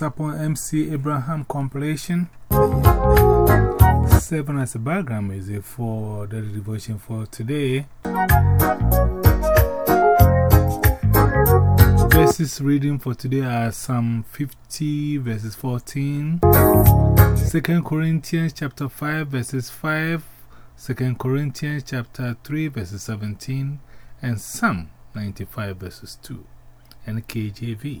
Sapon MC Abraham compilation. Seven as a background music for the devotion for today. Verses reading for today are Psalm 50 verses 14, 2 Corinthians chapter 5 verses 5, 2 Corinthians chapter 3 verses 17, and Psalm 95 verses 2, and KJV.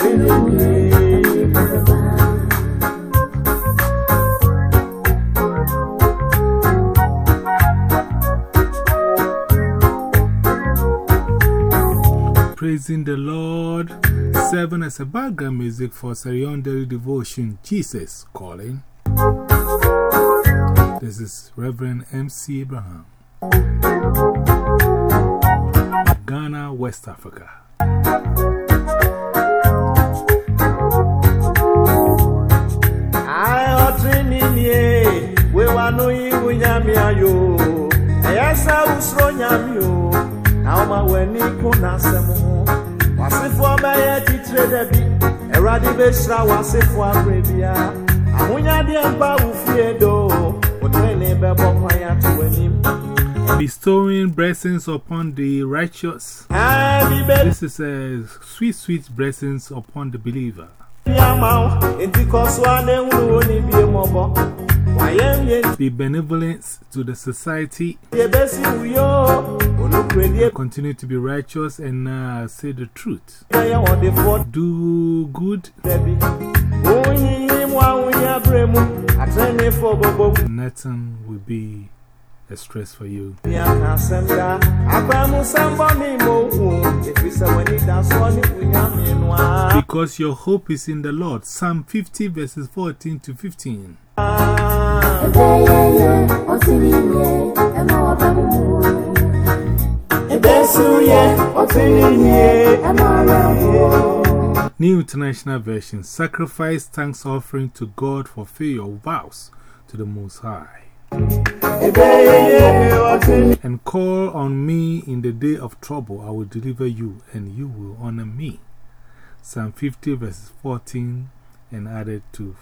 Praising the Lord. Seven as a background music for Daily Devotion, Jesus Calling. This is Reverend M.C. Abraham. Ghana, West Africa. nyame ayo. Ɛyɛ sɛ na woma w'ani ko n'asɛm ho w'asefoɔ bɛyɛ titire da bi awurade bɛhyira w'asefoɔ aberɛ bia ahonyadeɛ mpa wo fie do wotene bɛbɔ kwan ato w'anim bestowing blessings upon the righteous. This is a sweet, sweet blessings upon the believer. Be benevolent to the society. Continue to be righteous and uh, say the truth. Do good. Nothing will be a stress for you. Because your hope is in the Lord. Psalm 50 verses 14 to 15. New International Version Sacrifice thanks offering to God for your vows to the Most High. And call on me in the day of trouble, I will deliver you, and you will honor me. Psalm 50, verses 14, and added to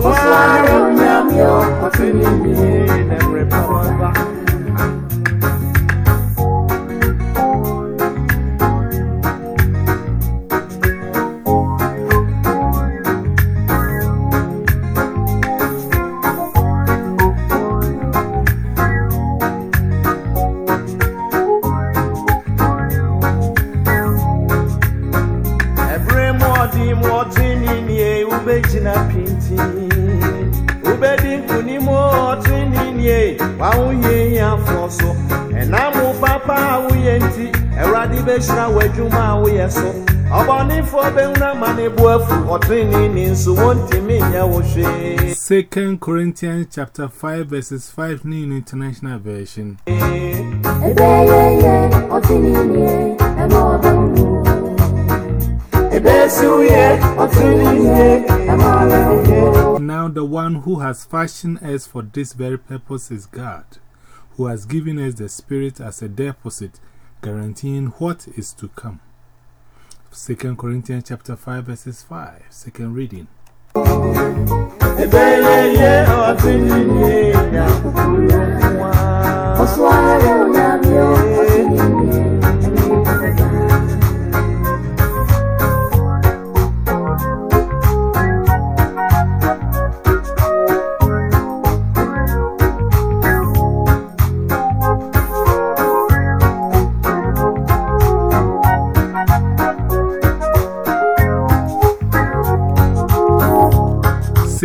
Why don't you have your opinion? yɛ nti awurade bɛhyira w'adwuma a woyɛ so ɔbɔnefoɔ bɛhu na ne bo afu ɔtene ne nso wɔntumi nyɛ wo hwee Second Corinthians chapter 5 verses 5 New International Version. Now the one who has fashioned us for this very purpose is God, who has given us the Spirit as a deposit guaranteeing what is to come. 2 Corinthians chapter 5, verses 5, second reading.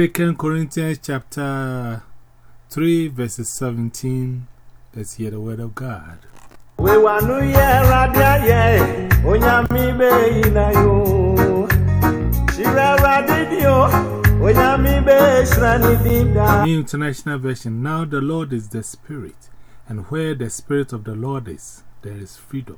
Second Corinthians chapter 3, verses 17. Let's hear the word of God. We want to hear Radia, yeah. Oh, Onyami be ina yo. Shira radio. Onyami oh, be shrani dinda. New International Version. Now the Lord is the Spirit, and where the Spirit of the Lord is, there is freedom.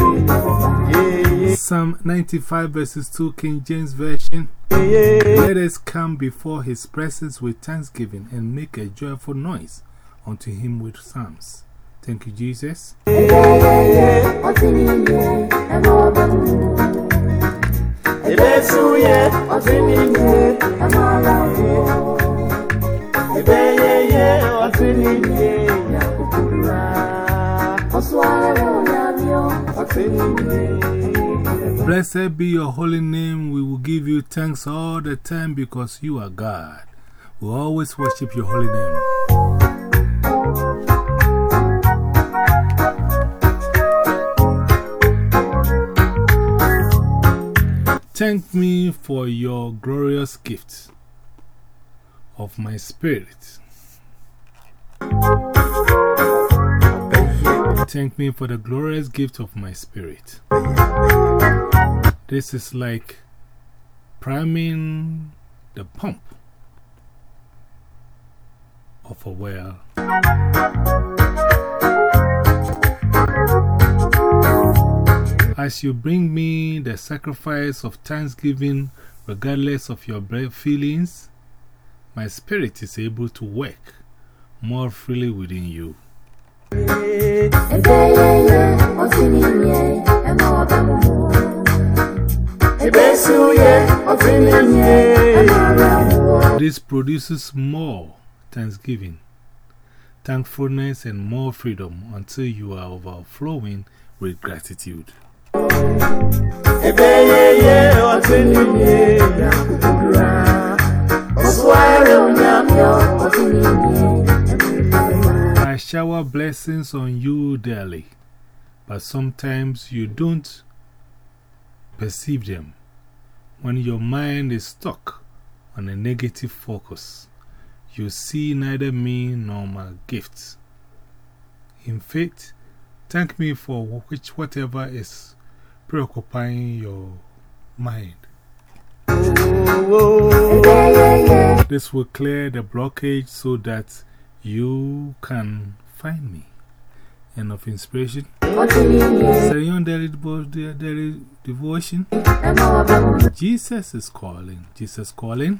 Psalm 95, verses 2, King James Version. Let us come before his presence with thanksgiving and make a joyful noise unto him with psalms. Thank you, Jesus. Blessed be your holy name. We will give you thanks all the time because you are God. We always worship your holy name. Thank me for your glorious gift of my spirit. Thank me for the glorious gift of my spirit. This is like priming the pump of a well. As you bring me the sacrifice of thanksgiving, regardless of your brave feelings, my spirit is able to work more freely within you. This produces more thanksgiving, thankfulness, and more freedom until you are overflowing with gratitude. Ebeyeye otinye Oswara unamyo otinye I shower blessings on you daily, but sometimes you don't perceive them when your mind is stuck on a negative focus. You see neither me nor my gifts. In faith, thank me for which whatever is preoccupying your mind. This will clear the blockage so that you can find me. End of inspiration. Da- daily devotion. Jesus is calling. Jesus calling.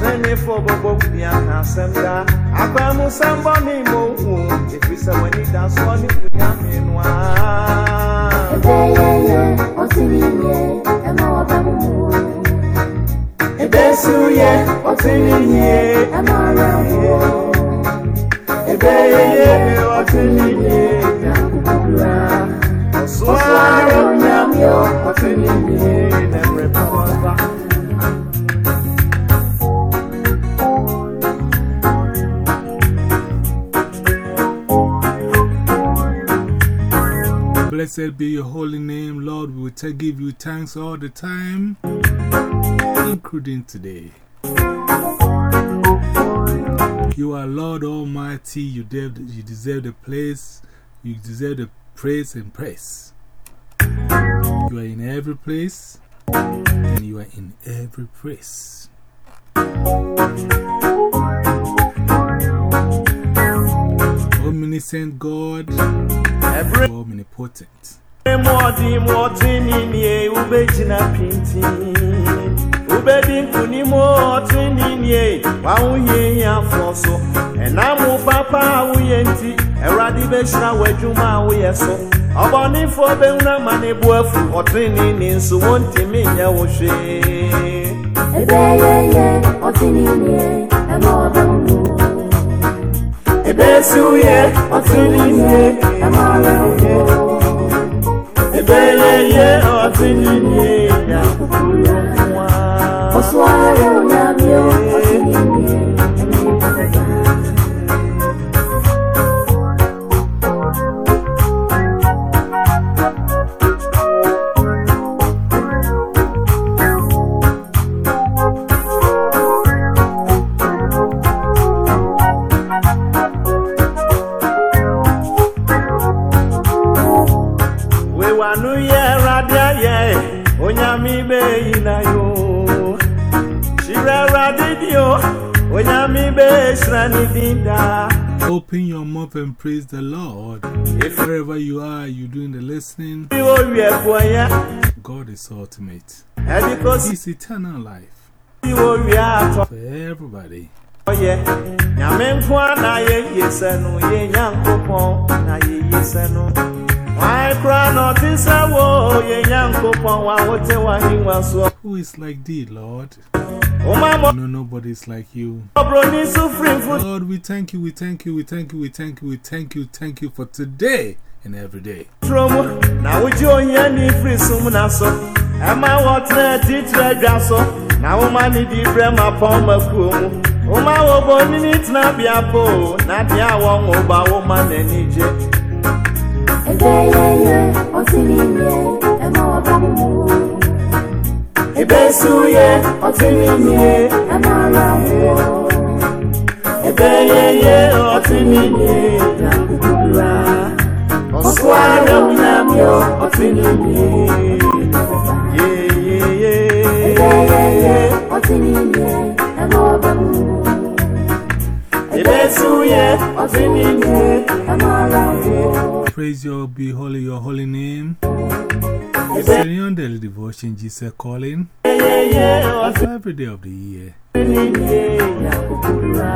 n'enyefe ọgbọgbọ wuli ya na asem daa akpa emusa mbọ n'ime okwu efisa wani da sọ n'ihu ya n'enu a. ebe yeye ọtụrụ ihe ema ọba mụ. ebe suru ye ọtụrụ ihe ema ọrịa mụ. ebe yeye ọtụrụ ihe na akwụkwọ mụ. ọsụ arịọ nyamịọ ọtụrụ ihe na. Blessed be your holy name, Lord. We will give you thanks all the time, including today. You are Lord Almighty. You deserve, you deserve the place, you deserve the praise and praise. You are in every place, and you are in every place. sent God every omnipotent. Mọ̀tí mọ̀tí ni mi e e wa uye ya foso mu papa uye nti Era di beshra wejuma uye so Obo ni fobe una mani buefu Ọ̀tí ni ni nsu wonti mi nye oshe Ebe ye ye, ọ̀tí ni mi e, emo obe Yesu ye, otini ye, amala ye. Ebele ye, otini ye, ya kukuye mwa. Oswale unyamyo, otini ye, Open your mouth and praise the Lord. If- Wherever you are, you're doing the listening, Bí owie kuɔyɛ God is ultimate. It's eternal life. for. Everybody. ɔyɛ nyame Who is like thee, Lord? No, nobody is like you. Lord, we thank you, we thank you, we thank you, we thank you, we thank you, thank you for today and every day. Emma water teacher grasso. Now, money deep rema pomma coom. Oma wobon in it, Nabia po, Nabia won't over woman and Egypt. Ebeye, Otiniye, Emo Bamu. Ebesuye, Otiniye, Emo Ramu. Ebeye, Otiniye, Nakukura. Oswara unamyo, Otiniye. Ebeye, Otiniye, Emo Bamu. Ebesuye, Otiniye, Emo Ramu. Praise your be holy, your holy name. Sitting on daily devotion, Jesus calling every day of the year.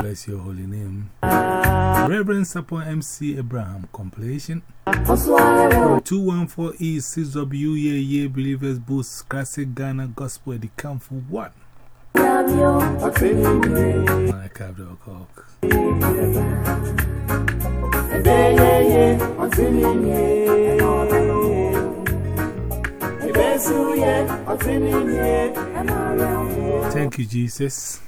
Bless your holy name. Reverend Sapon MC Abraham compilation. 214 E 6W Ye Ye Believers Boost Classic Ghana Gospel Eddie Camphor 1. unyamio, ɔteninye I carved the cock. Thank you, Jesus.